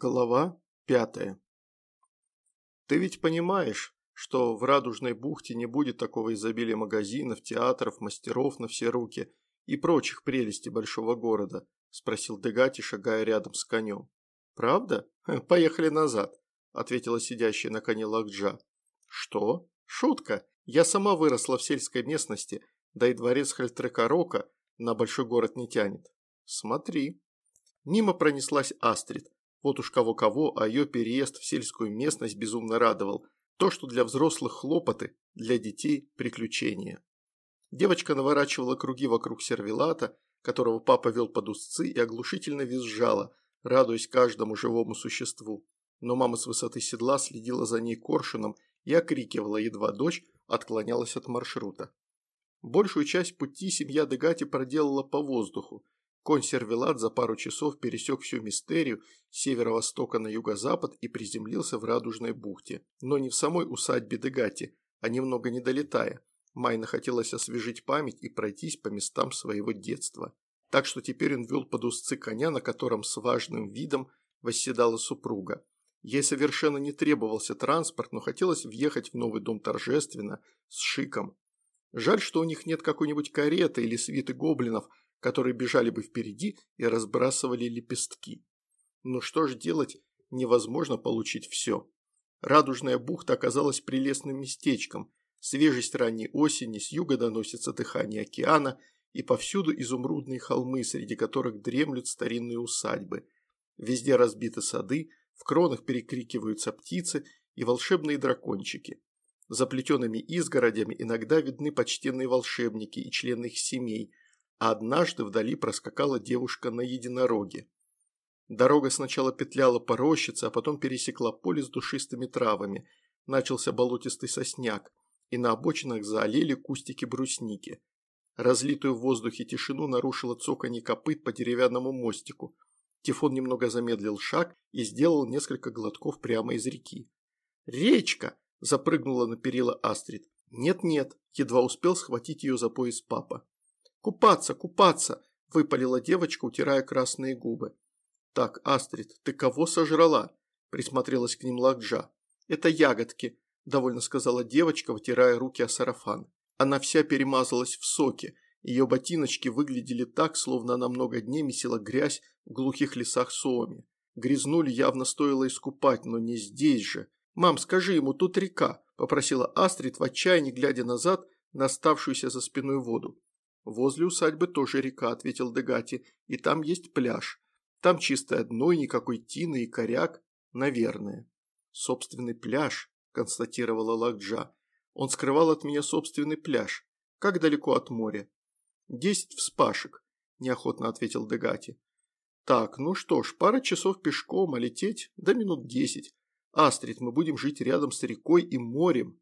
Глава пятая. Ты ведь понимаешь, что в Радужной бухте не будет такого изобилия магазинов, театров, мастеров на все руки и прочих прелестей большого города, спросил Дегати, шагая рядом с конем. Правда? Поехали назад, ответила сидящая на коне Лакджа. Что? Шутка. Я сама выросла в сельской местности, да и дворец Хальтрекарока на большой город не тянет. Смотри. Мимо пронеслась Астрид. Вот уж кого-кого, а ее переезд в сельскую местность безумно радовал. То, что для взрослых хлопоты, для детей приключения. Девочка наворачивала круги вокруг сервелата, которого папа вел под узцы и оглушительно визжала, радуясь каждому живому существу. Но мама с высоты седла следила за ней коршуном и окрикивала, едва дочь отклонялась от маршрута. Большую часть пути семья Дегати проделала по воздуху, Консервелат за пару часов пересек всю мистерию с северо-востока на юго-запад и приземлился в Радужной бухте. Но не в самой усадьбе Дегати, а немного не долетая. Майна хотелось освежить память и пройтись по местам своего детства. Так что теперь он вел под узцы коня, на котором с важным видом восседала супруга. Ей совершенно не требовался транспорт, но хотелось въехать в новый дом торжественно, с шиком. Жаль, что у них нет какой-нибудь кареты или свиты гоблинов, которые бежали бы впереди и разбрасывали лепестки. Ну что ж делать, невозможно получить все. Радужная бухта оказалась прелестным местечком. Свежесть ранней осени, с юга доносится дыхание океана, и повсюду изумрудные холмы, среди которых дремлют старинные усадьбы. Везде разбиты сады, в кронах перекрикиваются птицы и волшебные дракончики. За плетеными изгородями иногда видны почтенные волшебники и члены их семей – а однажды вдали проскакала девушка на единороге. Дорога сначала петляла по рощице, а потом пересекла поле с душистыми травами. Начался болотистый сосняк, и на обочинах заолели кустики брусники. Разлитую в воздухе тишину нарушило цоканье копыт по деревянному мостику. Тифон немного замедлил шаг и сделал несколько глотков прямо из реки. «Речка!» – запрыгнула на перила Астрид. «Нет-нет», – едва успел схватить ее за пояс папа. «Купаться, купаться!» – выпалила девочка, утирая красные губы. «Так, Астрид, ты кого сожрала?» – присмотрелась к ним Лакджа. «Это ягодки», – довольно сказала девочка, вытирая руки о сарафан. Она вся перемазалась в соке, ее ботиночки выглядели так, словно она много дней месила грязь в глухих лесах Суоми. Грязнули явно стоило искупать, но не здесь же. «Мам, скажи ему, тут река», – попросила Астрид в отчаянии, глядя назад на оставшуюся за спиной воду. «Возле усадьбы тоже река», – ответил Дегати, – «и там есть пляж. Там чистое дно и никакой тины и коряк, наверное». «Собственный пляж», – констатировала Лакджа. «Он скрывал от меня собственный пляж. Как далеко от моря?» «Десять вспашек», – неохотно ответил Дегати. «Так, ну что ж, пара часов пешком, а лететь до минут десять. Астрид, мы будем жить рядом с рекой и морем».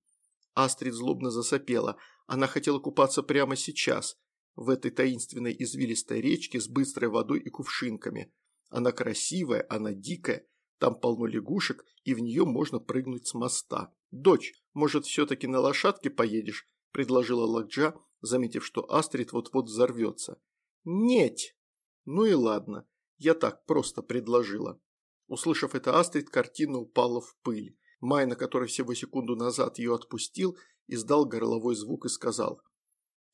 Астрид злобно засопела. Она хотела купаться прямо сейчас в этой таинственной извилистой речке с быстрой водой и кувшинками. Она красивая, она дикая, там полно лягушек, и в нее можно прыгнуть с моста. «Дочь, может, все-таки на лошадке поедешь?» – предложила Лакджа, заметив, что Астрид вот-вот взорвется. «Нет!» «Ну и ладно, я так просто предложила». Услышав это, Астрид картина упала в пыль. Майна, который всего секунду назад ее отпустил, издал горловой звук и сказал –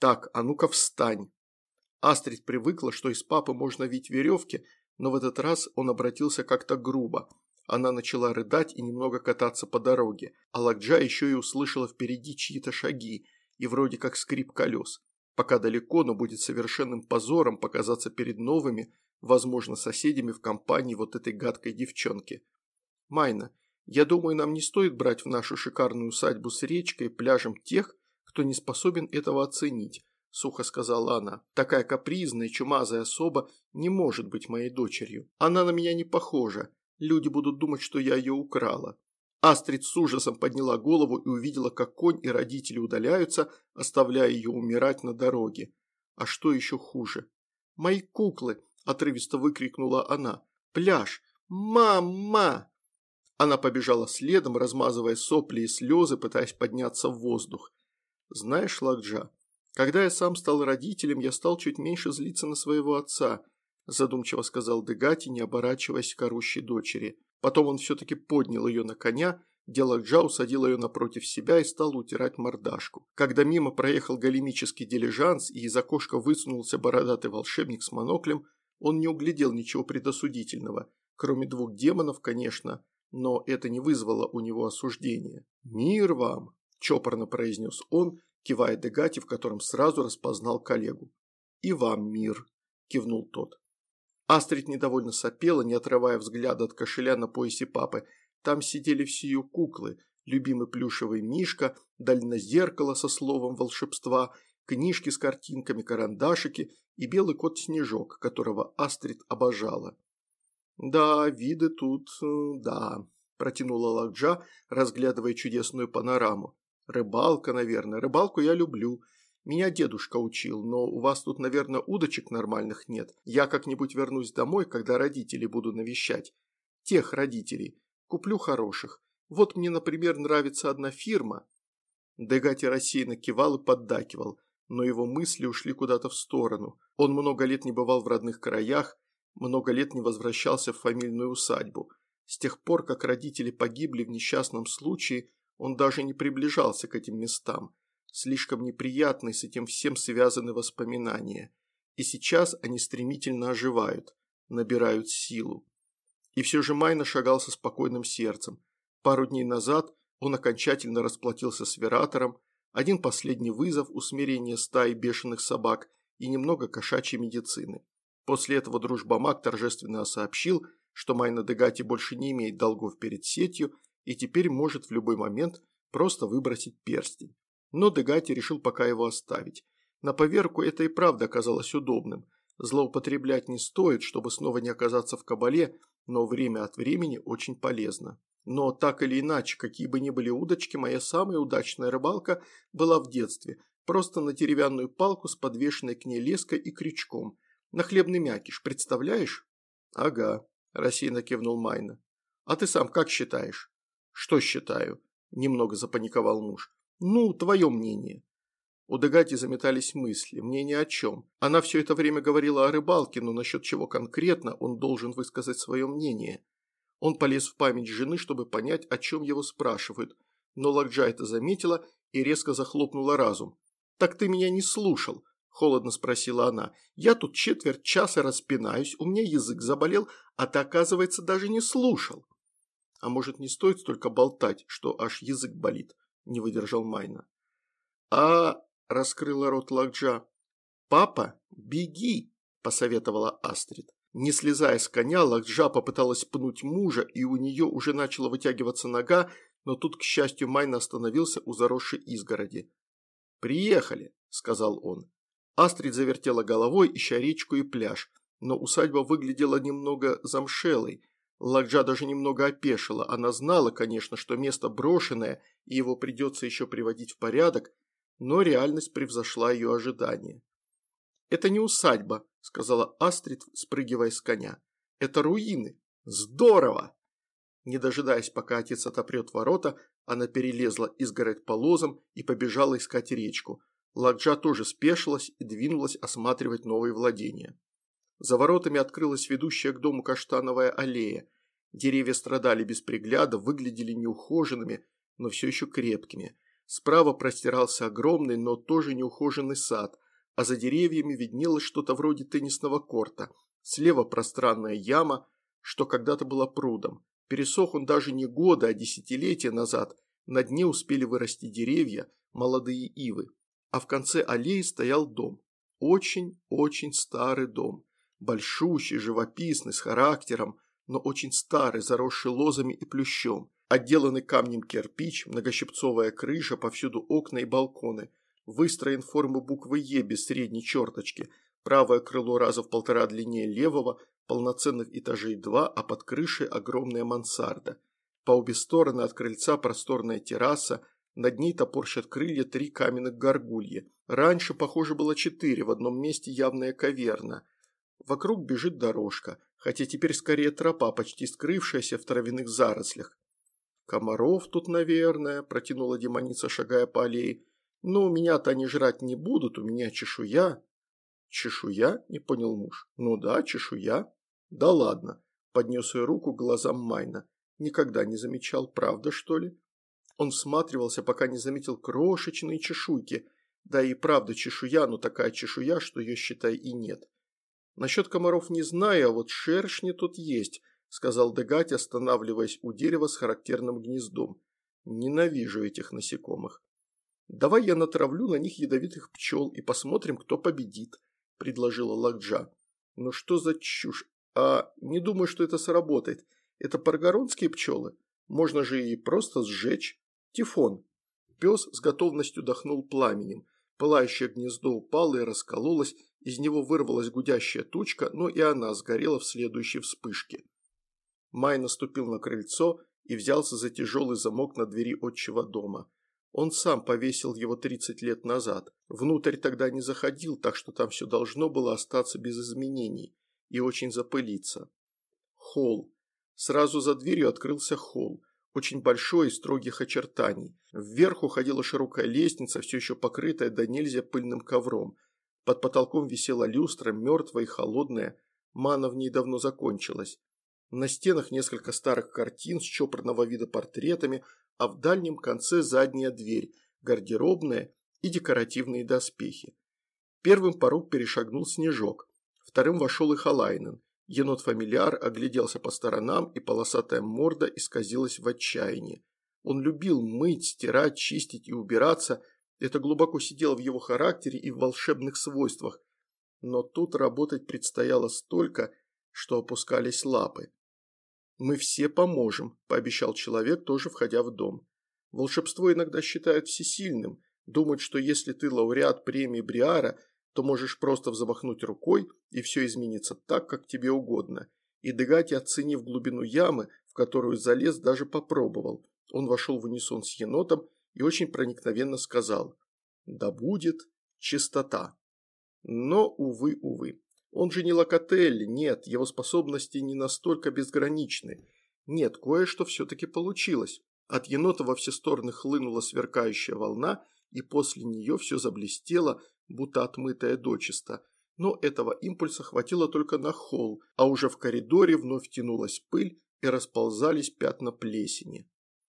«Так, а ну-ка встань!» Астрид привыкла, что из папы можно вить веревки, но в этот раз он обратился как-то грубо. Она начала рыдать и немного кататься по дороге, а Лакджа еще и услышала впереди чьи-то шаги и вроде как скрип колес. Пока далеко, но будет совершенным позором показаться перед новыми, возможно, соседями в компании вот этой гадкой девчонки. «Майна, я думаю, нам не стоит брать в нашу шикарную усадьбу с речкой и пляжем тех, кто не способен этого оценить», – сухо сказала она. «Такая капризная, чумазая особа не может быть моей дочерью. Она на меня не похожа. Люди будут думать, что я ее украла». Астрид с ужасом подняла голову и увидела, как конь и родители удаляются, оставляя ее умирать на дороге. А что еще хуже? «Мои куклы!» – отрывисто выкрикнула она. «Пляж! Мама!» Она побежала следом, размазывая сопли и слезы, пытаясь подняться в воздух. «Знаешь, Лакджа, когда я сам стал родителем, я стал чуть меньше злиться на своего отца», задумчиво сказал Дегати, не оборачиваясь к орущей дочери. Потом он все-таки поднял ее на коня, Делакджа усадил ее напротив себя и стал утирать мордашку. Когда мимо проехал галимический дилижанс и из окошка высунулся бородатый волшебник с моноклем, он не углядел ничего предосудительного, кроме двух демонов, конечно, но это не вызвало у него осуждения. «Мир вам!» – чопорно произнес он, кивая Дегати, в котором сразу распознал коллегу. «И вам мир!» – кивнул тот. Астрид недовольно сопела, не отрывая взгляда от кошеля на поясе папы. Там сидели все ее куклы, любимый плюшевый мишка, дальнозеркало со словом волшебства, книжки с картинками, карандашики и белый кот-снежок, которого Астрид обожала. «Да, виды тут, э, да», – протянула Лакджа, разглядывая чудесную панораму. «Рыбалка, наверное. Рыбалку я люблю. Меня дедушка учил, но у вас тут, наверное, удочек нормальных нет. Я как-нибудь вернусь домой, когда родителей буду навещать. Тех родителей. Куплю хороших. Вот мне, например, нравится одна фирма». Дегати рассеянно кивал и поддакивал, но его мысли ушли куда-то в сторону. Он много лет не бывал в родных краях, много лет не возвращался в фамильную усадьбу. С тех пор, как родители погибли в несчастном случае, он даже не приближался к этим местам. Слишком неприятны с этим всем связаны воспоминания. И сейчас они стремительно оживают, набирают силу. И все же Майна шагал со спокойным сердцем. Пару дней назад он окончательно расплатился с Вератором, один последний вызов, усмирение стаи бешеных собак и немного кошачьей медицины. После этого дружбамак торжественно сообщил, что Майна Дегати больше не имеет долгов перед сетью и теперь может в любой момент просто выбросить перстень. Но Дегати решил пока его оставить. На поверку это и правда оказалось удобным. Злоупотреблять не стоит, чтобы снова не оказаться в кабале, но время от времени очень полезно. Но так или иначе, какие бы ни были удочки, моя самая удачная рыбалка была в детстве. Просто на деревянную палку с подвешенной к ней леской и крючком – на хлебный мякиш, представляешь?» «Ага», – рассеянно кивнул Майна. «А ты сам как считаешь?» «Что считаю?» – немного запаниковал муж. «Ну, твое мнение». У Дегати заметались мысли, мнение о чем. Она все это время говорила о рыбалке, но насчет чего конкретно он должен высказать свое мнение. Он полез в память жены, чтобы понять, о чем его спрашивают, но Лакджа это заметила и резко захлопнула разум. «Так ты меня не слушал», – холодно спросила она. «Я тут четверть часа распинаюсь, у меня язык заболел, а ты, оказывается, даже не слушал». «А может, не стоит столько болтать, что аж язык болит?» – не выдержал Майна. «А...» – раскрыла рот Лакджа. «Папа, беги!» – посоветовала Астрид. Не слезая с коня, Лакджа попыталась пнуть мужа, и у нее уже начала вытягиваться нога, но тут, к счастью, Майна остановился у заросшей изгороди. «Приехали», – сказал он. Астрид завертела головой, ища речку и пляж, но усадьба выглядела немного замшелой. Ладжа даже немного опешила. Она знала, конечно, что место брошенное, и его придется еще приводить в порядок, но реальность превзошла ее ожидания. «Это не усадьба», – сказала Астрид, спрыгивая с коня. «Это руины. Здорово!» Не дожидаясь, пока отец отопрет ворота, она перелезла изгородь по лозам и побежала искать речку. Ладжа тоже спешилась и двинулась осматривать новые владения. За воротами открылась ведущая к дому каштановая аллея. Деревья страдали без пригляда, выглядели неухоженными, но все еще крепкими. Справа простирался огромный, но тоже неухоженный сад, а за деревьями виднелось что-то вроде теннисного корта. Слева пространная яма, что когда-то была прудом. Пересох он даже не года, а десятилетия назад. На дне успели вырасти деревья, молодые ивы а в конце аллеи стоял дом. Очень-очень старый дом. Большущий, живописный, с характером, но очень старый, заросший лозами и плющом. Отделанный камнем кирпич, многощипцовая крыша, повсюду окна и балконы. Выстроен формы буквы «Е» без средней черточки. Правое крыло раза в полтора длиннее левого, полноценных этажей два, а под крышей огромная мансарда. По обе стороны от крыльца просторная терраса, над ней топорщат крылья три каменных горгульи. Раньше, похоже, было четыре, в одном месте явная каверна. Вокруг бежит дорожка, хотя теперь скорее тропа, почти скрывшаяся в травяных зарослях. «Комаров тут, наверное», – протянула демоница, шагая по аллее. «Но «Ну, меня-то они жрать не будут, у меня чешуя». «Чешуя?» – не понял муж. «Ну да, чешуя». «Да ладно. Поднес ее руку к глазам Майна. Никогда не замечал, правда, что ли? Он всматривался, пока не заметил крошечные чешуйки. Да и правда чешуя, но такая чешуя, что ее, считай, и нет. Насчет комаров не знаю, а вот шершни тут есть, сказал Дегать, останавливаясь у дерева с характерным гнездом. Ненавижу этих насекомых. Давай я натравлю на них ядовитых пчел и посмотрим, кто победит, предложила Лакджа. Ну что за чушь? А не думаю, что это сработает. Это паргоронские пчелы. Можно же и просто сжечь. Тифон. Пес с готовностью дохнул пламенем. Пылающее гнездо упало и раскололось, из него вырвалась гудящая тучка, но и она сгорела в следующей вспышке. Май наступил на крыльцо и взялся за тяжелый замок на двери отчего дома. Он сам повесил его 30 лет назад. Внутрь тогда не заходил, так что там все должно было остаться без изменений и очень запылиться. Холл. Сразу за дверью открылся холл, очень большой и строгих очертаний. Вверх уходила широкая лестница, все еще покрытая до нельзя пыльным ковром. Под потолком висела люстра, мертвая и холодная, мана в ней давно закончилась. На стенах несколько старых картин с чопорного вида портретами, а в дальнем конце задняя дверь, гардеробная и декоративные доспехи. Первым порог перешагнул Снежок, вторым вошел и Халайнен. Енот-фамильяр огляделся по сторонам, и полосатая морда исказилась в отчаянии. Он любил мыть, стирать, чистить и убираться, это глубоко сидело в его характере и в волшебных свойствах, но тут работать предстояло столько, что опускались лапы. «Мы все поможем», – пообещал человек, тоже входя в дом. Волшебство иногда считают всесильным, думают, что если ты лауреат премии Бриара, то можешь просто взмахнуть рукой, и все изменится так, как тебе угодно. И Дегати, оценив глубину ямы, в которую залез, даже попробовал. Он вошел в унисон с енотом и очень проникновенно сказал «Да будет чистота». Но, увы, увы. Он же не Локотелли, нет, его способности не настолько безграничны. Нет, кое-что все-таки получилось. От енота во все стороны хлынула сверкающая волна, и после нее все заблестело, будто отмытое дочисто. Но этого импульса хватило только на холл, а уже в коридоре вновь тянулась пыль и расползались пятна плесени.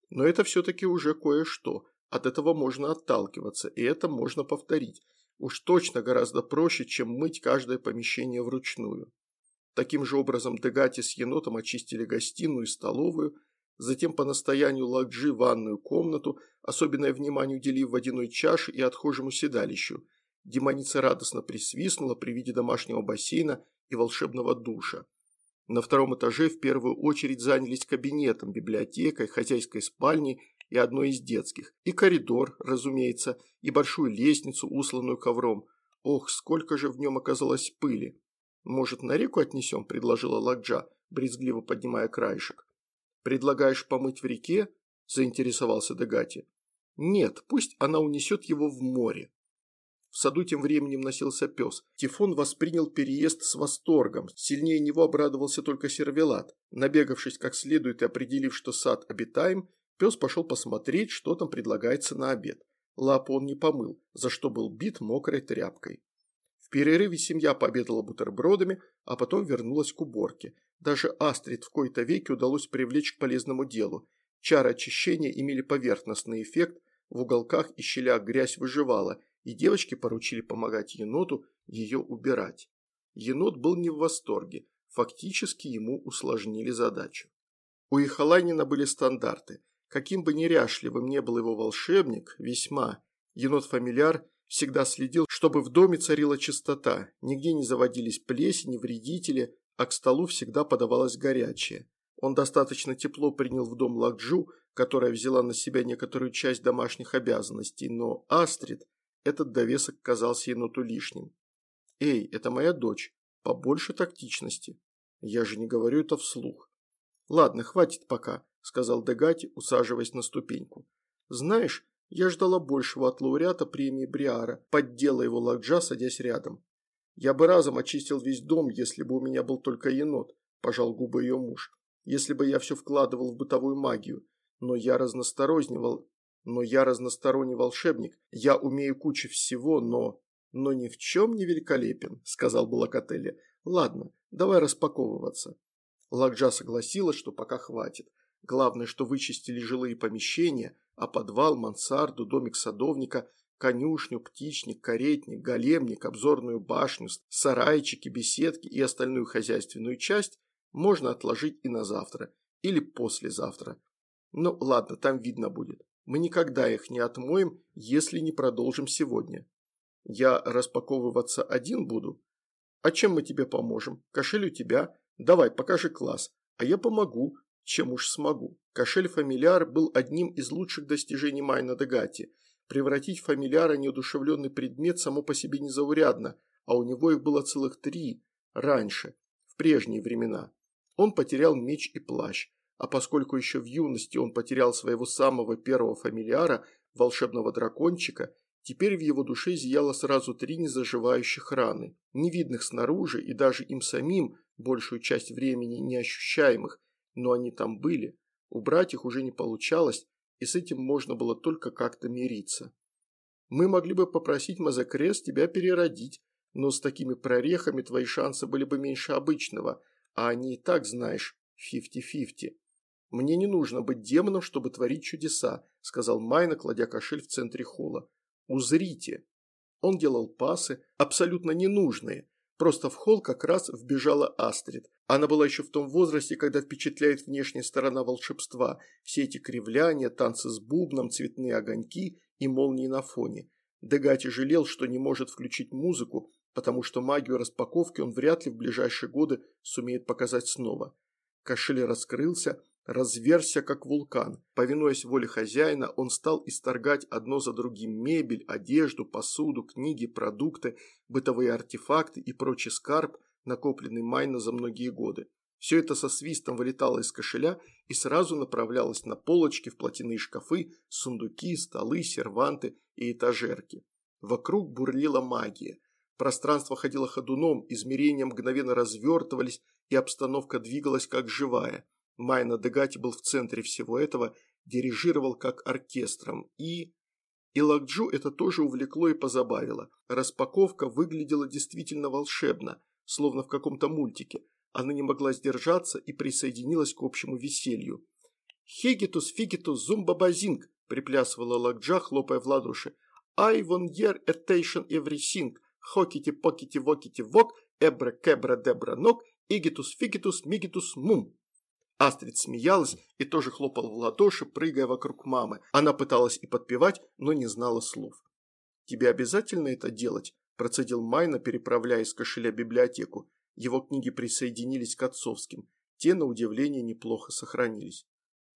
Но это все-таки уже кое-что. От этого можно отталкиваться, и это можно повторить. Уж точно гораздо проще, чем мыть каждое помещение вручную. Таким же образом Дегати с енотом очистили гостиную и столовую, затем по настоянию Лакджи ванную комнату, особенное внимание уделив водяной чаше и отхожему седалищу. Демоница радостно присвистнула при виде домашнего бассейна и волшебного душа. На втором этаже в первую очередь занялись кабинетом, библиотекой, хозяйской спальней и одной из детских. И коридор, разумеется, и большую лестницу, усланную ковром. Ох, сколько же в нем оказалось пыли. «Может, на реку отнесем?» – предложила Ладжа, брезгливо поднимая краешек. «Предлагаешь помыть в реке?» – заинтересовался Дегати. «Нет, пусть она унесет его в море». В саду тем временем носился пес. Тифон воспринял переезд с восторгом. Сильнее него обрадовался только сервелат. Набегавшись как следует и определив, что сад обитаем, пес пошел посмотреть, что там предлагается на обед. Лапу он не помыл, за что был бит мокрой тряпкой. В перерыве семья пообедала бутербродами, а потом вернулась к уборке. Даже Астрид в кои-то веки удалось привлечь к полезному делу. Чары очищения имели поверхностный эффект, в уголках и щелях грязь выживала – и девочки поручили помогать еноту ее убирать. Енот был не в восторге, фактически ему усложнили задачу. У Ихаланина были стандарты. Каким бы неряшливым не был его волшебник, весьма, енот-фамильяр всегда следил, чтобы в доме царила чистота, нигде не заводились плесени, вредители, а к столу всегда подавалось горячее. Он достаточно тепло принял в дом Ладжу, которая взяла на себя некоторую часть домашних обязанностей, но Астрид этот довесок казался еноту лишним. «Эй, это моя дочь. Побольше тактичности. Я же не говорю это вслух». «Ладно, хватит пока», – сказал Дегати, усаживаясь на ступеньку. «Знаешь, я ждала большего от лауреата премии Бриара, поддела его Лакджа, садясь рядом. Я бы разом очистил весь дом, если бы у меня был только енот», – пожал губы ее муж. «Если бы я все вкладывал в бытовую магию. Но я разностороннивал но я разносторонний волшебник, я умею кучу всего, но... но ни в чем не великолепен», – сказал Балакателли. «Ладно, давай распаковываться». Лакджа согласилась, что пока хватит. Главное, что вычистили жилые помещения, а подвал, мансарду, домик садовника, конюшню, птичник, каретник, големник, обзорную башню, сарайчики, беседки и остальную хозяйственную часть можно отложить и на завтра, или послезавтра. Ну ладно, там видно будет. Мы никогда их не отмоем, если не продолжим сегодня. Я распаковываться один буду? А чем мы тебе поможем? Кошель у тебя. Давай, покажи класс. А я помогу, чем уж смогу. Кошель-фамильяр был одним из лучших достижений Майна Дегати. Превратить фамильяра неудушевленный предмет само по себе незаурядно, а у него их было целых три раньше, в прежние времена. Он потерял меч и плащ, а поскольку еще в юности он потерял своего самого первого фамильяра, волшебного дракончика, теперь в его душе зияло сразу три незаживающих раны, невидных снаружи и даже им самим, большую часть времени не ощущаемых, но они там были. Убрать их уже не получалось, и с этим можно было только как-то мириться. Мы могли бы попросить Мазакрес тебя переродить, но с такими прорехами твои шансы были бы меньше обычного, а они и так, знаешь, фифти-фифти. «Мне не нужно быть демоном, чтобы творить чудеса», – сказал Майна, кладя кошель в центре холла. «Узрите». Он делал пасы, абсолютно ненужные. Просто в холл как раз вбежала Астрид. Она была еще в том возрасте, когда впечатляет внешняя сторона волшебства. Все эти кривляния, танцы с бубном, цветные огоньки и молнии на фоне. Дегати жалел, что не может включить музыку, потому что магию распаковки он вряд ли в ближайшие годы сумеет показать снова. Кошель раскрылся, разверся как вулкан. Повинуясь воле хозяина, он стал исторгать одно за другим мебель, одежду, посуду, книги, продукты, бытовые артефакты и прочий скарб, накопленный Майна за многие годы. Все это со свистом вылетало из кошеля и сразу направлялось на полочки в платяные шкафы, сундуки, столы, серванты и этажерки. Вокруг бурлила магия. Пространство ходило ходуном, измерения мгновенно развертывались, и обстановка двигалась как живая. Майна Дегати был в центре всего этого, дирижировал как оркестром и... И Лакджу это тоже увлекло и позабавило. Распаковка выглядела действительно волшебно, словно в каком-то мультике. Она не могла сдержаться и присоединилась к общему веселью. «Хигитус, фигитус, зумбабазинг!» – приплясывала Лакджа, хлопая в ладоши. «I want your attention everything. Хокити-покити-вокити-вок, эбра-кэбра-дебра-ног, игитус-фигитус-мигитус-мум!» Астрид смеялась и тоже хлопала в ладоши, прыгая вокруг мамы. Она пыталась и подпевать, но не знала слов. «Тебе обязательно это делать?» – процедил Майна, переправляя из кошеля библиотеку. Его книги присоединились к отцовским. Те, на удивление, неплохо сохранились.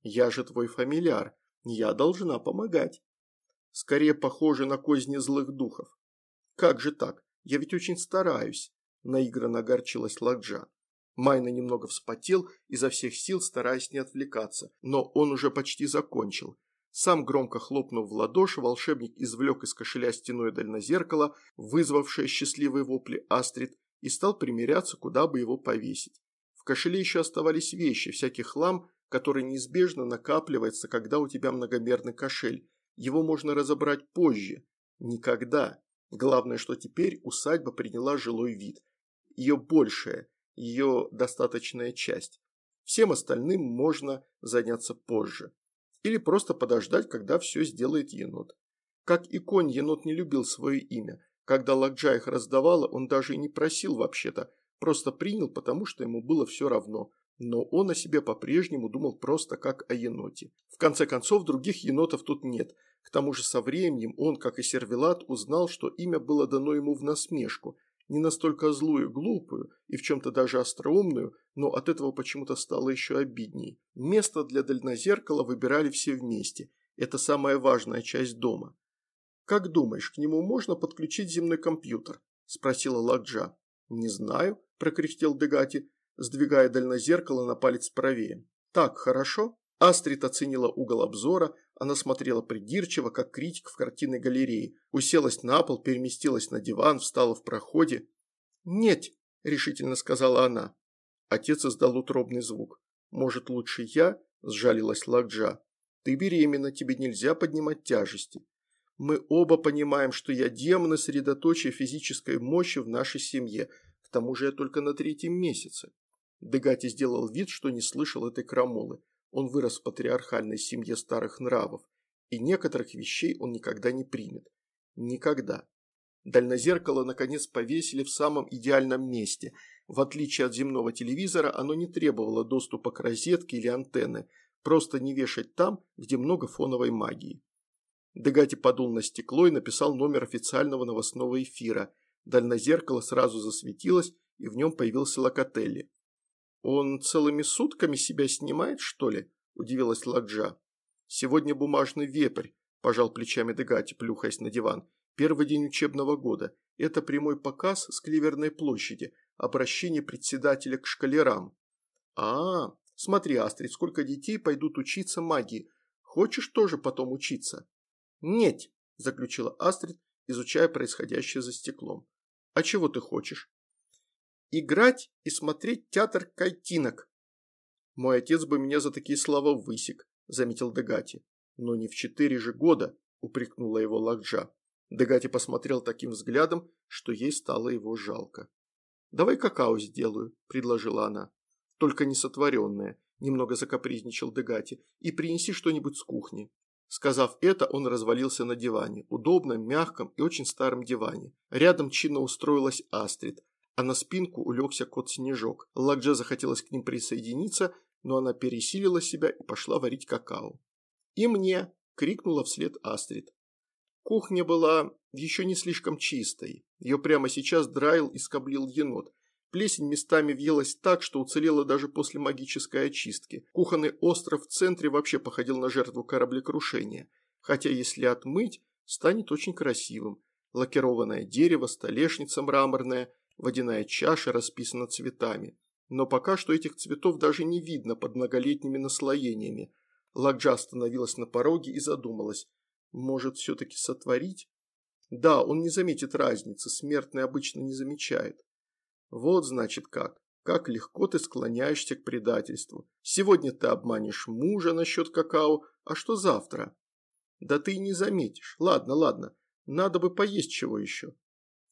«Я же твой фамильяр. Я должна помогать». Скорее похоже на козни злых духов. «Как же так? Я ведь очень стараюсь», – наигранно огорчилась Ладжа. Майна немного вспотел, изо всех сил стараясь не отвлекаться, но он уже почти закончил. Сам громко хлопнув в ладоши, волшебник извлек из кошеля стеной дальнозеркало, вызвавшее счастливые вопли Астрид, и стал примеряться, куда бы его повесить. В кошеле еще оставались вещи, всякий хлам, который неизбежно накапливается, когда у тебя многомерный кошель. Его можно разобрать позже. Никогда. Главное, что теперь усадьба приняла жилой вид. Ее большая, ее достаточная часть. Всем остальным можно заняться позже. Или просто подождать, когда все сделает енот. Как и конь, енот не любил свое имя. Когда Лакджа их раздавала, он даже и не просил вообще-то, просто принял, потому что ему было все равно. Но он о себе по-прежнему думал просто как о еноте. В конце концов, других енотов тут нет. К тому же со временем он, как и Сервелат, узнал, что имя было дано ему в насмешку, не настолько злую, глупую и в чем-то даже остроумную, но от этого почему-то стало еще обидней. Место для дальнозеркала выбирали все вместе. Это самая важная часть дома. «Как думаешь, к нему можно подключить земной компьютер?» – спросила Ладжа. «Не знаю», – прокряхтел Дегати, сдвигая дальнозеркало на палец правее. «Так, хорошо?» Астрид оценила угол обзора, она смотрела придирчиво, как критик в картинной галерее, уселась на пол, переместилась на диван, встала в проходе. «Нет», – решительно сказала она. Отец издал утробный звук. «Может, лучше я?» – сжалилась Лакджа. «Ты беременна, тебе нельзя поднимать тяжести. Мы оба понимаем, что я демон средоточие физической мощи в нашей семье. К тому же я только на третьем месяце. Дегати сделал вид, что не слышал этой крамолы. Он вырос в патриархальной семье старых нравов, и некоторых вещей он никогда не примет. Никогда. Дальнозеркало, наконец, повесили в самом идеальном месте. В отличие от земного телевизора, оно не требовало доступа к розетке или антенны, просто не вешать там, где много фоновой магии. Дегати подул на стекло и написал номер официального новостного эфира. Дальнозеркало сразу засветилось, и в нем появился Локотелли. «Он целыми сутками себя снимает, что ли?» – удивилась Ладжа. «Сегодня бумажный вепрь», – пожал плечами Дегати, плюхаясь на диван. «Первый день учебного года. Это прямой показ с Кливерной площади. Обращение председателя к шкалерам». «А, смотри, Астрид, сколько детей пойдут учиться магии. Хочешь тоже потом учиться?» «Нет», – заключила Астрид, изучая происходящее за стеклом. «А чего ты хочешь?» «Играть и смотреть театр картинок». «Мой отец бы меня за такие слова высек», – заметил Дегати. «Но не в четыре же года», – упрекнула его Лакджа. Дегати посмотрел таким взглядом, что ей стало его жалко. «Давай какао сделаю», – предложила она. «Только не сотворенное», – немного закапризничал Дегати, – «и принеси что-нибудь с кухни». Сказав это, он развалился на диване, удобном, мягком и очень старом диване. Рядом чинно устроилась Астрид, а на спинку улегся кот Снежок. Ладже захотелось к ним присоединиться, но она пересилила себя и пошла варить какао. «И мне!» – крикнула вслед Астрид. Кухня была еще не слишком чистой. Ее прямо сейчас драил и скоблил енот. Плесень местами въелась так, что уцелела даже после магической очистки. Кухонный остров в центре вообще походил на жертву кораблекрушения. Хотя если отмыть, станет очень красивым. Лакированное дерево, столешница мраморная, водяная чаша расписана цветами. Но пока что этих цветов даже не видно под многолетними наслоениями. Ладжа остановилась на пороге и задумалась. Может, все-таки сотворить? Да, он не заметит разницы, смертный обычно не замечает. Вот значит как. Как легко ты склоняешься к предательству. Сегодня ты обманешь мужа насчет какао, а что завтра? Да ты и не заметишь. Ладно, ладно, надо бы поесть чего еще.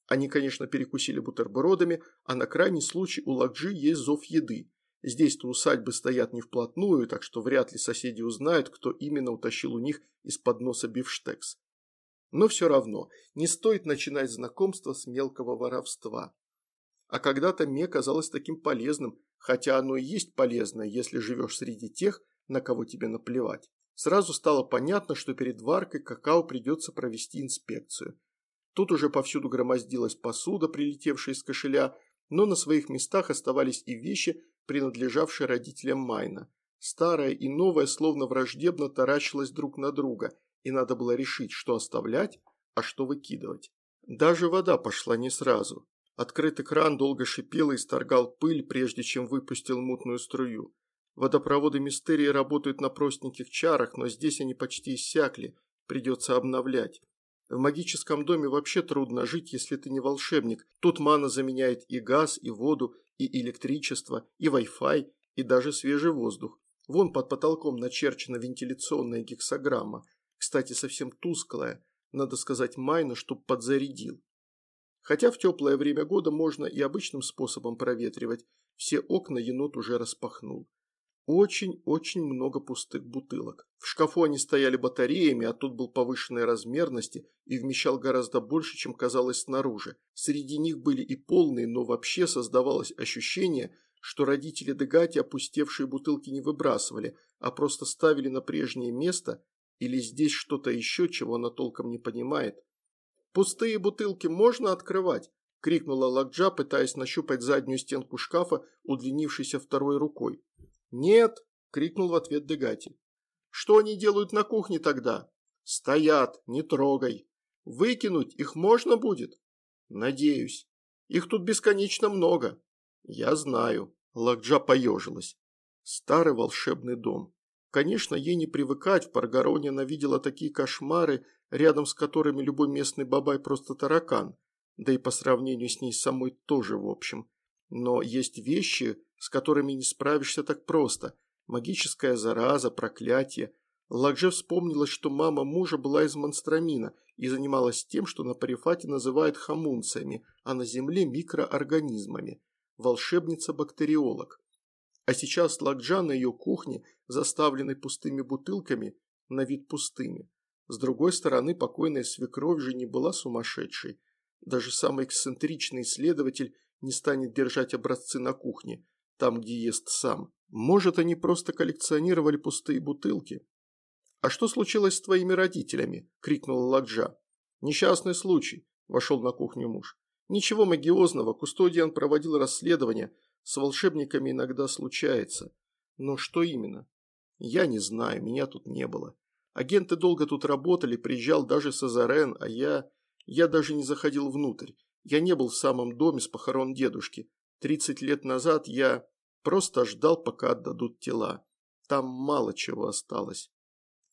Они, конечно, перекусили бутербродами, а на крайний случай у Лакджи есть зов еды. Здесь-то усадьбы стоят не вплотную, так что вряд ли соседи узнают, кто именно утащил у них из-под носа бифштекс. Но все равно, не стоит начинать знакомство с мелкого воровства. А когда-то мне казалось таким полезным, хотя оно и есть полезное, если живешь среди тех, на кого тебе наплевать. Сразу стало понятно, что перед варкой какао придется провести инспекцию. Тут уже повсюду громоздилась посуда, прилетевшая из кошеля, но на своих местах оставались и вещи, принадлежавшие родителям Майна. Старая и новая словно враждебно таращилась друг на друга, и надо было решить, что оставлять, а что выкидывать. Даже вода пошла не сразу. Открытый кран долго шипел и исторгал пыль, прежде чем выпустил мутную струю. Водопроводы Мистерии работают на простеньких чарах, но здесь они почти иссякли, придется обновлять. В магическом доме вообще трудно жить, если ты не волшебник. Тут мана заменяет и газ, и воду, и электричество, и Wi-Fi, и даже свежий воздух. Вон под потолком начерчена вентиляционная гексограмма. Кстати, совсем тусклая. Надо сказать Майну, чтоб подзарядил. Хотя в теплое время года можно и обычным способом проветривать. Все окна енот уже распахнул. Очень-очень много пустых бутылок. В шкафу они стояли батареями, а тут был повышенной размерности и вмещал гораздо больше, чем казалось снаружи. Среди них были и полные, но вообще создавалось ощущение, что родители Дегати опустевшие бутылки не выбрасывали, а просто ставили на прежнее место или здесь что-то еще, чего она толком не понимает. «Пустые бутылки можно открывать?» – крикнула Ладжа, пытаясь нащупать заднюю стенку шкафа, удлинившейся второй рукой. «Нет!» – крикнул в ответ Дегати. «Что они делают на кухне тогда?» «Стоят, не трогай. Выкинуть их можно будет?» «Надеюсь. Их тут бесконечно много». «Я знаю». Лакджа поежилась. Старый волшебный дом. Конечно, ей не привыкать, в Паргароне она видела такие кошмары, рядом с которыми любой местный бабай просто таракан, да и по сравнению с ней самой тоже в общем. Но есть вещи, с которыми не справишься так просто. Магическая зараза, проклятие. Лакже вспомнилось, что мама мужа была из Монстрамина и занималась тем, что на Парифате называют хамунциями, а на Земле микроорганизмами. Волшебница-бактериолог. А сейчас Лакджа на ее кухне, заставленной пустыми бутылками, на вид пустыми. С другой стороны, покойная свекровь же не была сумасшедшей. Даже самый эксцентричный исследователь не станет держать образцы на кухне, там, где ест сам. Может, они просто коллекционировали пустые бутылки. «А что случилось с твоими родителями?» – крикнула Ладжа. «Несчастный случай», – вошел на кухню муж. «Ничего магиозного, Кустодиан проводил расследование, с волшебниками иногда случается. Но что именно? Я не знаю, меня тут не было. Агенты долго тут работали, приезжал даже Сазарен, а я... Я даже не заходил внутрь. Я не был в самом доме с похорон дедушки. Тридцать лет назад я просто ждал, пока отдадут тела. Там мало чего осталось.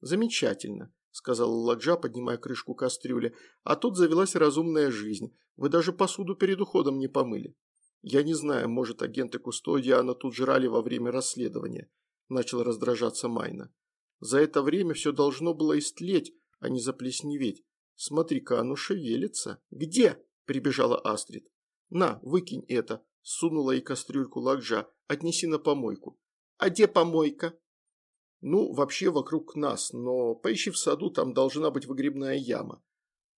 Замечательно, сказала Ладжа, поднимая крышку кастрюли. А тут завелась разумная жизнь. Вы даже посуду перед уходом не помыли. Я не знаю, может, агенты Кустодиана тут жрали во время расследования. Начал раздражаться Майна. За это время все должно было истлеть, а не заплесневеть. Смотри-ка, оно шевелится. Где? Прибежала Астрид. На, выкинь это. Сунула ей кастрюльку лакжа. Отнеси на помойку. А где помойка? Ну, вообще вокруг нас, но поищи в саду, там должна быть выгребная яма.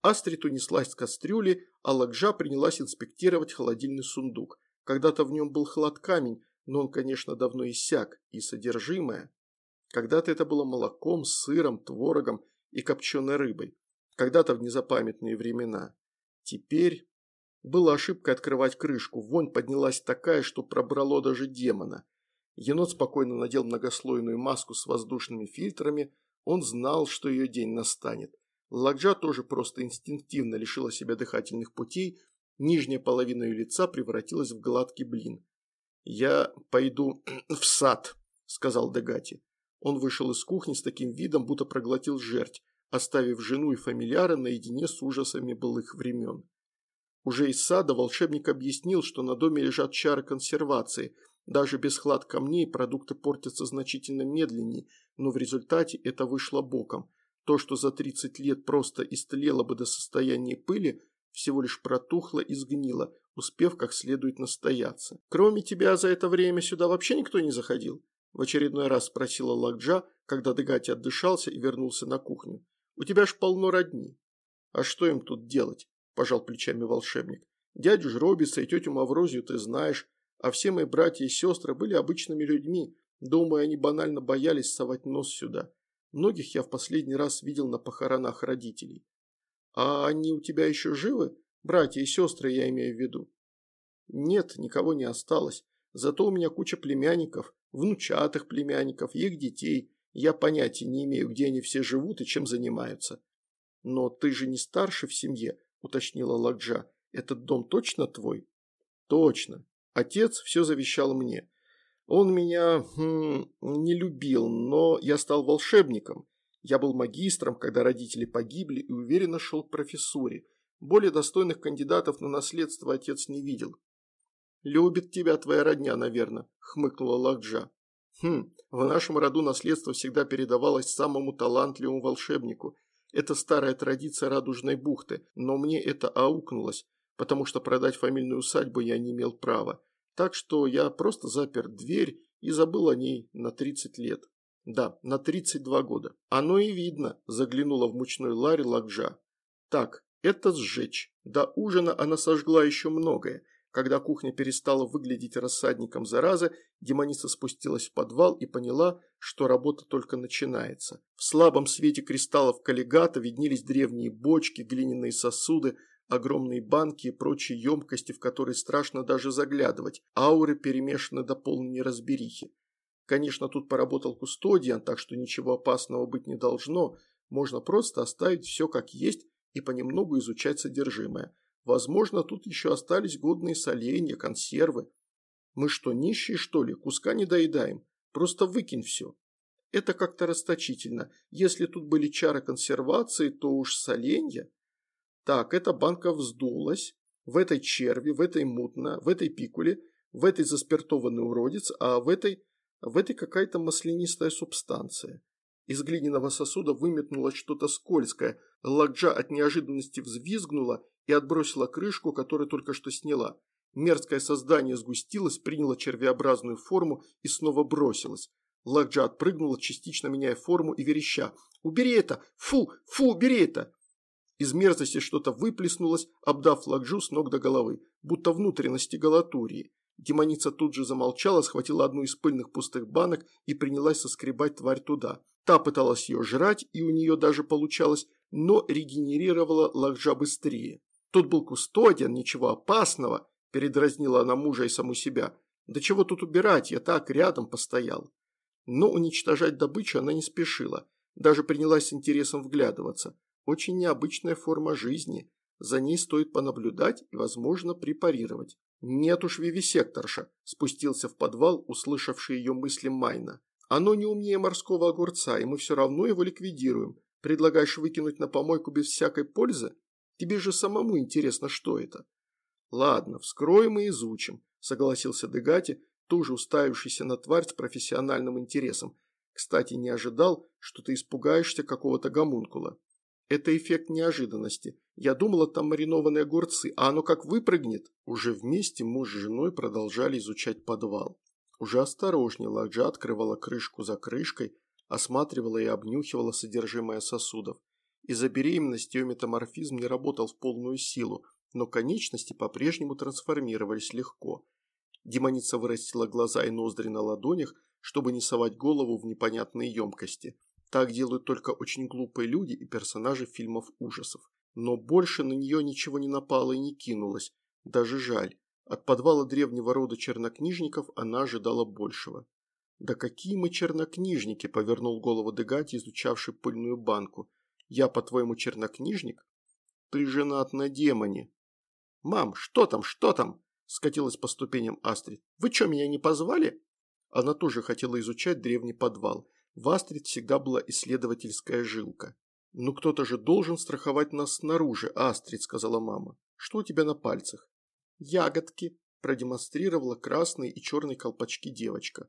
Астрид унеслась с кастрюли, а Лакжа принялась инспектировать холодильный сундук. Когда-то в нем был хладкамень, но он, конечно, давно иссяк, и содержимое. Когда-то это было молоком, сыром, творогом и копченой рыбой когда-то в незапамятные времена. Теперь была ошибка открывать крышку, вонь поднялась такая, что пробрало даже демона. Енот спокойно надел многослойную маску с воздушными фильтрами, он знал, что ее день настанет. Ладжа тоже просто инстинктивно лишила себя дыхательных путей, нижняя половина ее лица превратилась в гладкий блин. «Я пойду в сад», – сказал Дегати. Он вышел из кухни с таким видом, будто проглотил жерть оставив жену и фамильяра наедине с ужасами былых времен. Уже из сада волшебник объяснил, что на доме лежат чары консервации. Даже без хлад камней продукты портятся значительно медленнее, но в результате это вышло боком. То, что за 30 лет просто истлело бы до состояния пыли, всего лишь протухло и сгнило, успев как следует настояться. «Кроме тебя за это время сюда вообще никто не заходил?» В очередной раз спросила Лакджа, когда Дегати отдышался и вернулся на кухню. У тебя ж полно родни. А что им тут делать? Пожал плечами волшебник. Дядю Жробиса и тетю Маврозию ты знаешь, а все мои братья и сестры были обычными людьми. Думаю, они банально боялись совать нос сюда. Многих я в последний раз видел на похоронах родителей. А они у тебя еще живы? Братья и сестры я имею в виду. Нет, никого не осталось. Зато у меня куча племянников, внучатых племянников, их детей. Я понятия не имею, где они все живут и чем занимаются. Но ты же не старше в семье, уточнила Ладжа. Этот дом точно твой? Точно. Отец все завещал мне. Он меня хм, не любил, но я стал волшебником. Я был магистром, когда родители погибли и уверенно шел к профессуре. Более достойных кандидатов на наследство отец не видел. «Любит тебя твоя родня, наверное», – хмыкнула Лакджа. Хм, в нашем роду наследство всегда передавалось самому талантливому волшебнику. Это старая традиция Радужной бухты, но мне это аукнулось, потому что продать фамильную усадьбу я не имел права. Так что я просто запер дверь и забыл о ней на 30 лет. Да, на 32 года. Оно и видно, заглянула в мучной ларь Лакжа. Так, это сжечь. До ужина она сожгла еще многое. Когда кухня перестала выглядеть рассадником заразы, демоница спустилась в подвал и поняла, что работа только начинается. В слабом свете кристаллов коллегата виднелись древние бочки, глиняные сосуды, огромные банки и прочие емкости, в которые страшно даже заглядывать. Ауры перемешаны до полной неразберихи. Конечно, тут поработал кустодиан, так что ничего опасного быть не должно. Можно просто оставить все как есть и понемногу изучать содержимое. Возможно, тут еще остались годные соленья, консервы. Мы что, нищие, что ли? Куска не доедаем. Просто выкинь все. Это как-то расточительно. Если тут были чары консервации, то уж соленья. Так, эта банка вздулась. В этой черви, в этой мутно, в этой пикуле, в этой заспиртованный уродец, а в этой... в этой какая-то маслянистая субстанция. Из глиняного сосуда выметнулось что-то скользкое. Ладжа от неожиданности взвизгнула и отбросила крышку, которую только что сняла. Мерзкое создание сгустилось, приняло червеобразную форму и снова бросилось. Лакджа отпрыгнула, частично меняя форму и вереща. «Убери это! Фу! Фу! Убери это!» Из мерзости что-то выплеснулось, обдав Лакджу с ног до головы, будто внутренности галатурии. Демоница тут же замолчала, схватила одну из пыльных пустых банок и принялась соскребать тварь туда. Та пыталась ее жрать, и у нее даже получалось, но регенерировала Лакджа быстрее. Тут был кустодиан, ничего опасного, передразнила она мужа и саму себя. Да чего тут убирать, я так рядом постоял. Но уничтожать добычу она не спешила, даже принялась с интересом вглядываться. Очень необычная форма жизни, за ней стоит понаблюдать и, возможно, препарировать. «Нет уж, вивисекторша», – спустился в подвал, услышавший ее мысли Майна. «Оно не умнее морского огурца, и мы все равно его ликвидируем. Предлагаешь выкинуть на помойку без всякой пользы? Тебе же самому интересно, что это». «Ладно, вскроем и изучим», – согласился Дегати, тоже уставившийся на тварь с профессиональным интересом. «Кстати, не ожидал, что ты испугаешься какого-то гомункула». Это эффект неожиданности. Я думала, там маринованные огурцы, а оно как выпрыгнет. Уже вместе муж с женой продолжали изучать подвал. Уже осторожнее Ладжа открывала крышку за крышкой, осматривала и обнюхивала содержимое сосудов. Из-за беременности ее метаморфизм не работал в полную силу, но конечности по-прежнему трансформировались легко. Демоница вырастила глаза и ноздри на ладонях, чтобы не совать голову в непонятные емкости – так делают только очень глупые люди и персонажи фильмов ужасов. Но больше на нее ничего не напало и не кинулось. Даже жаль. От подвала древнего рода чернокнижников она ожидала большего. «Да какие мы чернокнижники!» – повернул голову Дегати, изучавший пыльную банку. «Я, по-твоему, чернокнижник?» «Ты женат на демоне». «Мам, что там, что там?» – скатилась по ступеням Астрид. «Вы что, меня не позвали?» Она тоже хотела изучать древний подвал – в Астрид всегда была исследовательская жилка. «Ну кто-то же должен страховать нас снаружи, Астрид», – сказала мама. «Что у тебя на пальцах?» «Ягодки», – продемонстрировала красные и черные колпачки девочка.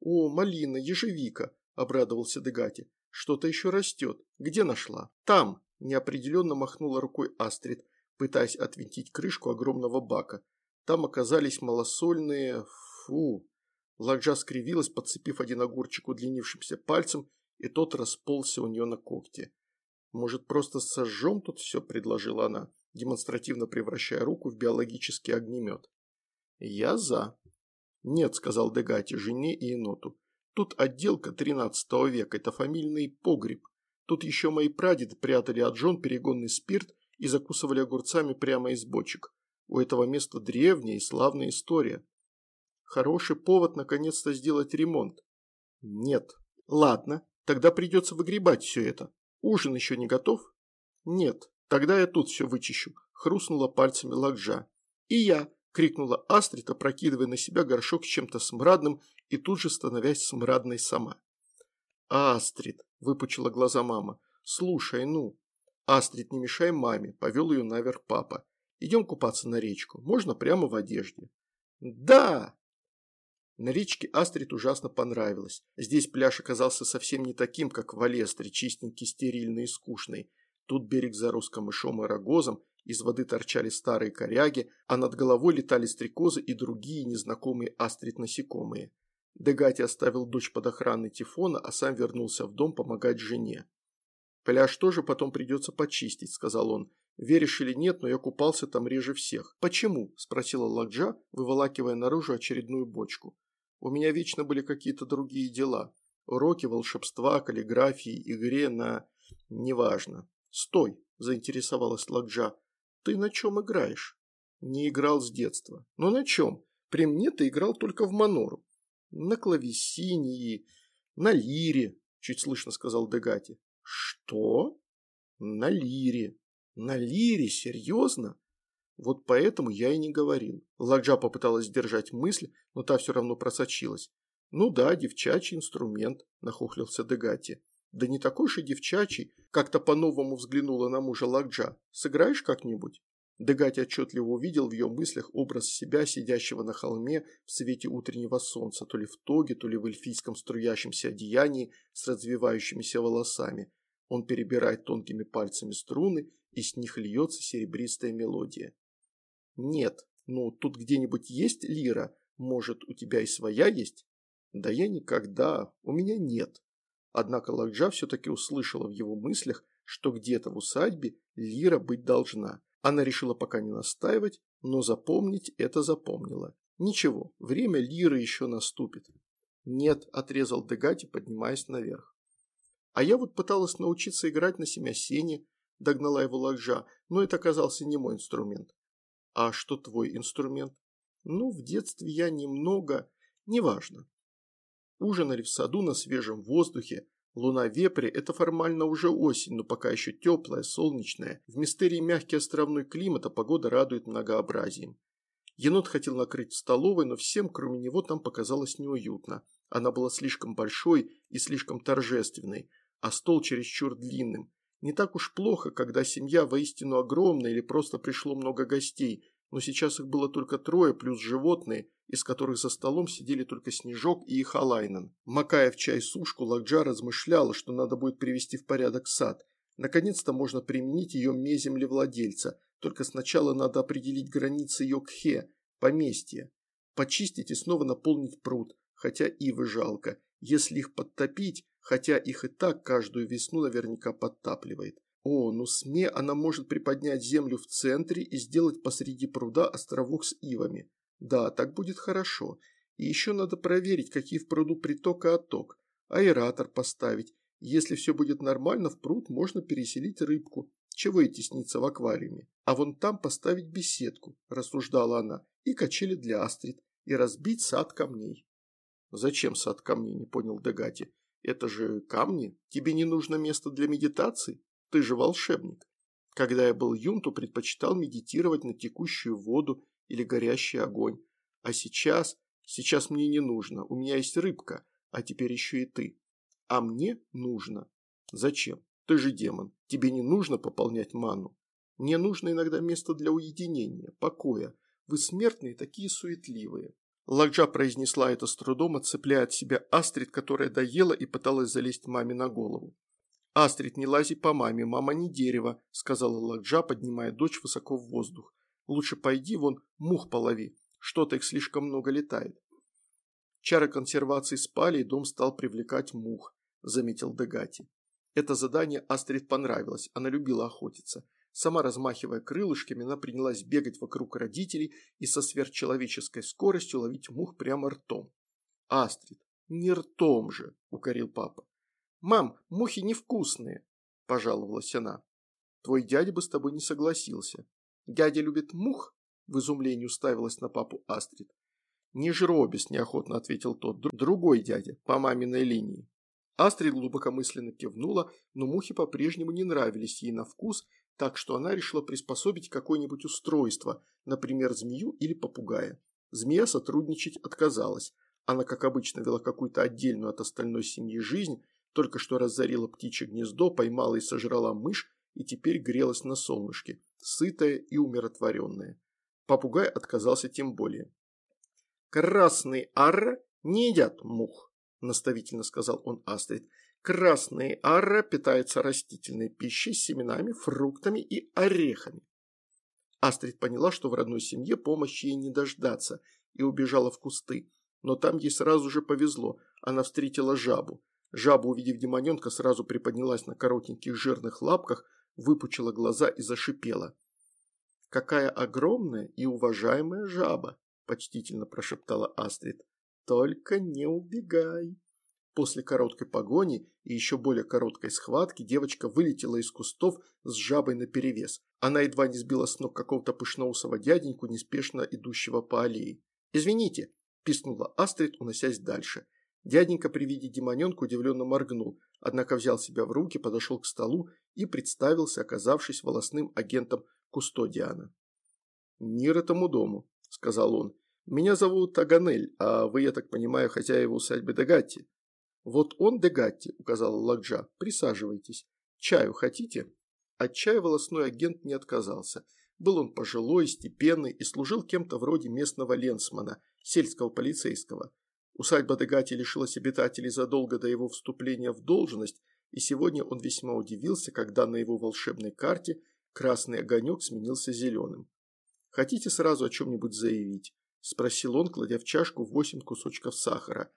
«О, малина, ежевика», – обрадовался Дегати. «Что-то еще растет. Где нашла?» «Там», – неопределенно махнула рукой Астрид, пытаясь отвинтить крышку огромного бака. Там оказались малосольные... Фу, Ладжа скривилась, подцепив один огурчик удлинившимся пальцем, и тот расползся у нее на когте. «Может, просто сожжем тут все?» – предложила она, демонстративно превращая руку в биологический огнемет. «Я за». «Нет», – сказал Дегати жене и еноту. «Тут отделка 13 века, это фамильный погреб. Тут еще мои прадеды прятали от жен перегонный спирт и закусывали огурцами прямо из бочек. У этого места древняя и славная история. Хороший повод наконец-то сделать ремонт. Нет. Ладно, тогда придется выгребать все это. Ужин еще не готов? Нет. Тогда я тут все вычищу. Хрустнула пальцами Лакжа. И я, крикнула Астрид, опрокидывая на себя горшок с чем-то смрадным и тут же становясь смрадной сама. «Астрид», – выпучила глаза мама, – «слушай, ну». «Астрид, не мешай маме», – повел ее наверх папа. «Идем купаться на речку, можно прямо в одежде». «Да!» На речке Астрид ужасно понравилось. Здесь пляж оказался совсем не таким, как в Алестре, чистенький, стерильный и скучный. Тут берег зарос камышом и рогозом, из воды торчали старые коряги, а над головой летали стрекозы и другие незнакомые Астрид насекомые. Дегати оставил дочь под охраной Тифона, а сам вернулся в дом помогать жене. «Пляж тоже потом придется почистить», – сказал он. «Веришь или нет, но я купался там реже всех». «Почему?» – спросила Ладжа, выволакивая наружу очередную бочку. У меня вечно были какие-то другие дела. Уроки волшебства, каллиграфии, игре на... Неважно. Стой, заинтересовалась Ладжа. Ты на чем играешь? Не играл с детства. Но на чем? При мне ты играл только в манору. На клавесине на лире, чуть слышно сказал Дегати. Что? На лире. На лире? Серьезно? Вот поэтому я и не говорил. Ладжа попыталась сдержать мысль, но та все равно просочилась. «Ну да, девчачий инструмент», – нахохлился Дегати. «Да не такой же девчачий», – как-то по-новому взглянула на мужа Ладжа. «Сыграешь как-нибудь?» Дегати отчетливо увидел в ее мыслях образ себя, сидящего на холме в свете утреннего солнца, то ли в тоге, то ли в эльфийском струящемся одеянии с развивающимися волосами. Он перебирает тонкими пальцами струны, и с них льется серебристая мелодия. «Нет», Ну, тут где-нибудь есть лира? Может, у тебя и своя есть? Да я никогда, у меня нет. Однако Лакджа все-таки услышала в его мыслях, что где-то в усадьбе лира быть должна. Она решила пока не настаивать, но запомнить это запомнила. Ничего, время лиры еще наступит. Нет, отрезал Дегати, поднимаясь наверх. А я вот пыталась научиться играть на семясене, догнала его Лакджа, но это оказался не мой инструмент. А что твой инструмент? Ну, в детстве я немного... Неважно. Ужинали в саду на свежем воздухе. Луна вепре – это формально уже осень, но пока еще теплая, солнечная. В мистерии мягкий островной климат, а погода радует многообразием. Енот хотел накрыть столовой, но всем, кроме него, там показалось неуютно. Она была слишком большой и слишком торжественной, а стол чересчур длинным. Не так уж плохо, когда семья воистину огромная или просто пришло много гостей, но сейчас их было только трое, плюс животные, из которых за столом сидели только Снежок и Халайнен. Макая в чай сушку, Лакджа размышляла, что надо будет привести в порядок сад. Наконец-то можно применить ее меземлевладельца, только сначала надо определить границы Йокхе, поместья. Почистить и снова наполнить пруд, хотя ивы жалко. Если их подтопить, хотя их и так каждую весну наверняка подтапливает. О, ну сме она может приподнять землю в центре и сделать посреди пруда островок с ивами. Да, так будет хорошо. И еще надо проверить, какие в пруду приток и отток. Аэратор поставить. Если все будет нормально, в пруд можно переселить рыбку. Чего и тесниться в аквариуме. А вон там поставить беседку, рассуждала она, и качели для астрид, и разбить сад камней. Зачем сад камней, не понял Дегати. Это же камни. Тебе не нужно место для медитации. Ты же волшебник. Когда я был юн, то предпочитал медитировать на текущую воду или горящий огонь. А сейчас... Сейчас мне не нужно. У меня есть рыбка, а теперь еще и ты. А мне нужно. Зачем? Ты же демон. Тебе не нужно пополнять ману. Мне нужно иногда место для уединения, покоя. Вы смертные такие суетливые. Ладжа произнесла это с трудом, отцепляя от себя Астрид, которая доела и пыталась залезть маме на голову. «Астрид, не лази по маме, мама не дерево», – сказала Ладжа, поднимая дочь высоко в воздух. «Лучше пойди вон мух полови, что-то их слишком много летает». Чары консервации спали, и дом стал привлекать мух, заметил Дегати. Это задание Астрид понравилось, она любила охотиться. Сама размахивая крылышками, она принялась бегать вокруг родителей и со сверхчеловеческой скоростью ловить мух прямо ртом. «Астрид, не ртом же!» – укорил папа. «Мам, мухи невкусные!» – пожаловалась она. «Твой дядя бы с тобой не согласился. Дядя любит мух?» – в изумлении уставилась на папу Астрид. «Не жробис», – неохотно ответил тот. «Другой дядя, по маминой линии». Астрид глубокомысленно кивнула, но мухи по-прежнему не нравились ей на вкус, так что она решила приспособить какое-нибудь устройство, например, змею или попугая. Змея сотрудничать отказалась. Она, как обычно, вела какую-то отдельную от остальной семьи жизнь, только что разорила птичье гнездо, поймала и сожрала мышь и теперь грелась на солнышке, сытая и умиротворенная. Попугай отказался тем более. «Красный арра не едят мух», – наставительно сказал он Астрид. Красный арра питается растительной пищей, семенами, фруктами и орехами. Астрид поняла, что в родной семье помощи ей не дождаться, и убежала в кусты. Но там ей сразу же повезло, она встретила жабу. Жаба, увидев демоненка, сразу приподнялась на коротеньких жирных лапках, выпучила глаза и зашипела. «Какая огромная и уважаемая жаба!» – почтительно прошептала Астрид. «Только не убегай!» После короткой погони и еще более короткой схватки девочка вылетела из кустов с жабой наперевес. Она едва не сбила с ног какого-то пышноусого дяденьку, неспешно идущего по аллее. «Извините», – пискнула Астрид, уносясь дальше. Дяденька при виде демоненка удивленно моргнул, однако взял себя в руки, подошел к столу и представился, оказавшись волосным агентом Кустодиана. «Мир этому дому», – сказал он. «Меня зовут Аганель, а вы, я так понимаю, хозяева усадьбы Дагатти. «Вот он Дегатти», – указала Ладжа. «Присаживайтесь. Чаю хотите?» От чая волосной агент не отказался. Был он пожилой, степенный и служил кем-то вроде местного ленсмана, сельского полицейского. Усадьба Дегати лишилась обитателей задолго до его вступления в должность, и сегодня он весьма удивился, когда на его волшебной карте красный огонек сменился зеленым. Хотите сразу о чем-нибудь заявить?» – спросил он, кладя в чашку восемь кусочков сахара.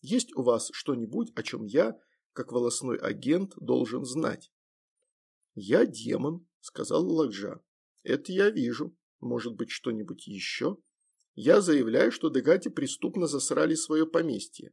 «Есть у вас что-нибудь, о чем я, как волосной агент, должен знать?» «Я демон», – сказал Ладжа. «Это я вижу. Может быть, что-нибудь еще?» «Я заявляю, что Дегати преступно засрали свое поместье.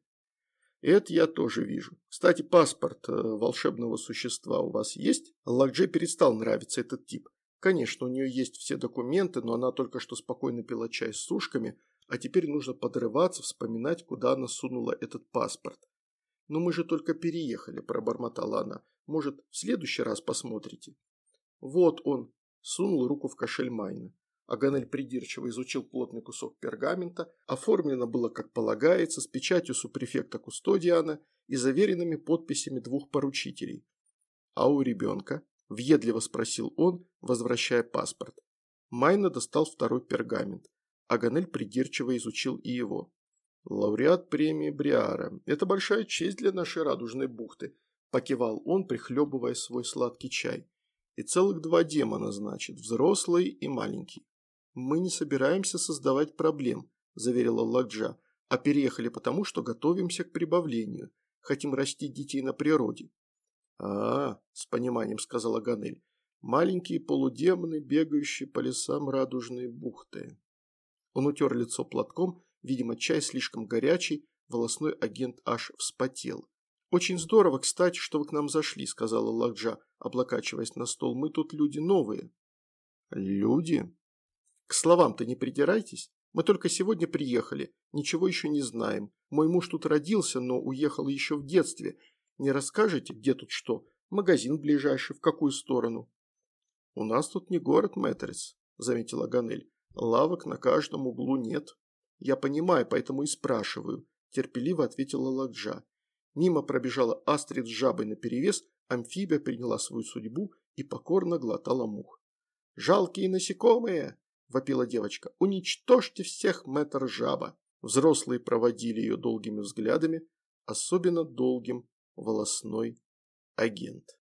Это я тоже вижу. Кстати, паспорт э, волшебного существа у вас есть? Лакдже перестал нравиться этот тип. Конечно, у нее есть все документы, но она только что спокойно пила чай с сушками, а теперь нужно подрываться, вспоминать, куда она сунула этот паспорт. «Но мы же только переехали», – пробормотала она. «Может, в следующий раз посмотрите?» «Вот он», – сунул руку в кошель Майна. Аганель придирчиво изучил плотный кусок пергамента, оформлено было как полагается, с печатью супрефекта Кустодиана и заверенными подписями двух поручителей. «А у ребенка?» – въедливо спросил он, возвращая паспорт. Майна достал второй пергамент. Аганель придирчиво изучил и его. «Лауреат премии Бриара. Это большая честь для нашей радужной бухты», – покивал он, прихлебывая свой сладкий чай. «И целых два демона, значит, взрослый и маленький». «Мы не собираемся создавать проблем», – заверила Ладжа, – «а переехали потому, что готовимся к прибавлению. Хотим растить детей на природе». «А, – с пониманием сказала Ганель, – маленькие полудемоны, бегающие по лесам радужной бухты». Он утер лицо платком, видимо, чай слишком горячий, волосной агент аж вспотел. «Очень здорово, кстати, что вы к нам зашли», – сказала Ладжа, облокачиваясь на стол. «Мы тут люди новые». «Люди?» К словам-то не придирайтесь. Мы только сегодня приехали, ничего еще не знаем. Мой муж тут родился, но уехал еще в детстве. Не расскажете, где тут что? Магазин ближайший, в какую сторону? У нас тут не город, Мэтрис, заметила Ганель. Лавок на каждом углу нет. Я понимаю, поэтому и спрашиваю, терпеливо ответила Ладжа. Мимо пробежала Астрид с жабой наперевес, амфибия приняла свою судьбу и покорно глотала мух. «Жалкие насекомые!» – вопила девочка. «Уничтожьте всех, мэтр жаба!» Взрослые проводили ее долгими взглядами, особенно долгим волосной агент.